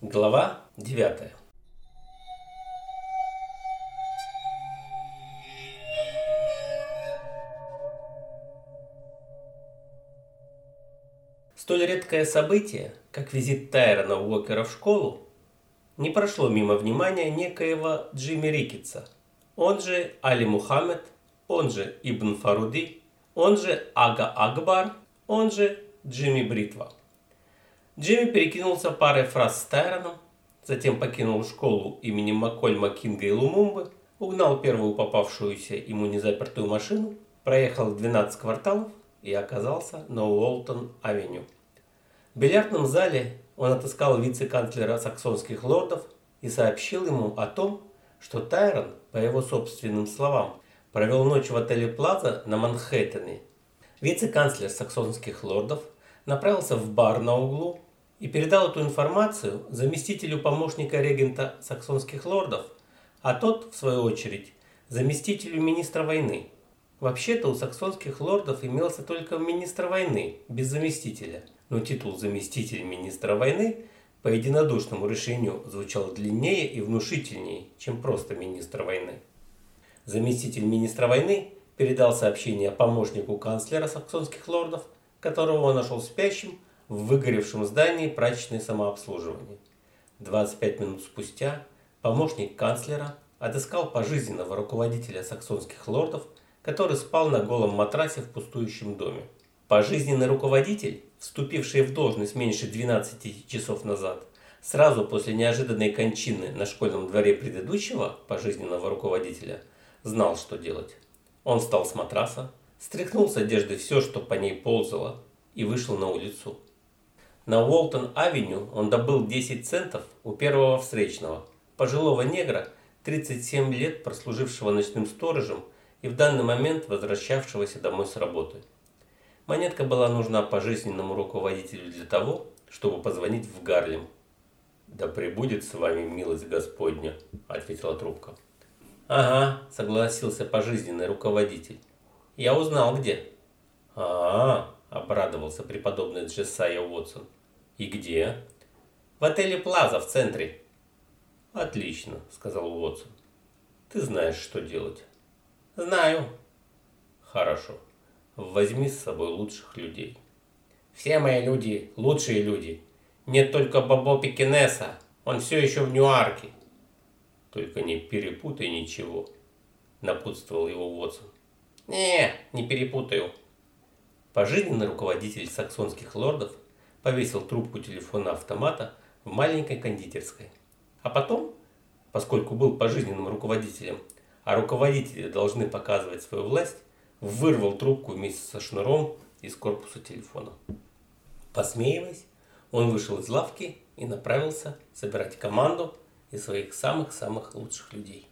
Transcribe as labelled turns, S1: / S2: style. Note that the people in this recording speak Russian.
S1: Глава 9. Столь редкое событие, как визит Тайрона Уокера в школу, не прошло мимо внимания некоего Джимми Рикетса, он же Али Мухаммед, он же Ибн Фаруди, он же Ага Акбар, он же Джимми Бритва. Джимми перекинулся парой фраз с Тайроном, затем покинул школу имени Маккольма Кинга и Лумумбы, угнал первую попавшуюся ему незапертую машину, проехал 12 кварталов и оказался на Уолтон-авеню. В бильярдном зале он отыскал вице-канцлера саксонских лордов и сообщил ему о том, что Тайрон, по его собственным словам, провел ночь в отеле Плаза на Манхэттене. Вице-канцлер саксонских лордов направился в бар на углу и передал эту информацию заместителю помощника регента саксонских лордов, а тот, в свою очередь, заместителю министра войны. Вообще-то у саксонских лордов имелся только министр войны, без заместителя, но титул заместитель министра войны по единодушному решению звучал длиннее и внушительнее, чем просто министр войны. Заместитель министра войны передал сообщение помощнику канцлера саксонских лордов, которого он нашел спящим в выгоревшем здании прачечной самообслуживания. 25 минут спустя помощник канцлера отыскал пожизненного руководителя саксонских лордов, который спал на голом матрасе в пустующем доме. Пожизненный руководитель, вступивший в должность меньше 12 часов назад, сразу после неожиданной кончины на школьном дворе предыдущего пожизненного руководителя, знал, что делать. Он встал с матраса, стряхнул с одежды все, что по ней ползало, и вышел на улицу. На Уолтон-авеню он добыл 10 центов у первого встречного, пожилого негра, 37 лет прослужившего ночным сторожем и в данный момент возвращавшегося домой с работы. Монетка была нужна пожизненному руководителю для того, чтобы позвонить в Гарлем. «Да пребудет с вами милость Господня», – ответила трубка. «Ага», – согласился пожизненный руководитель. «Я узнал, где». «А-а-а», – обрадовался преподобный Джессайя Уотсон. «И где?» «В отеле Плаза в центре». «Отлично», — сказал Уотсон. «Ты знаешь, что делать». «Знаю». «Хорошо. Возьми с собой лучших людей». «Все мои люди – лучшие люди. Нет только Бобо Пекинеса. Он все еще в Ньюарке». «Только не перепутай ничего», – напутствовал его Уотсон. «Не, не перепутаю». Пожизненный руководитель саксонских лордов – повесил трубку телефона автомата в маленькой кондитерской. А потом, поскольку был пожизненным руководителем, а руководители должны показывать свою власть, вырвал трубку вместе со шнуром из корпуса телефона. Посмеиваясь, он вышел из лавки и направился собирать команду из своих самых-самых лучших людей.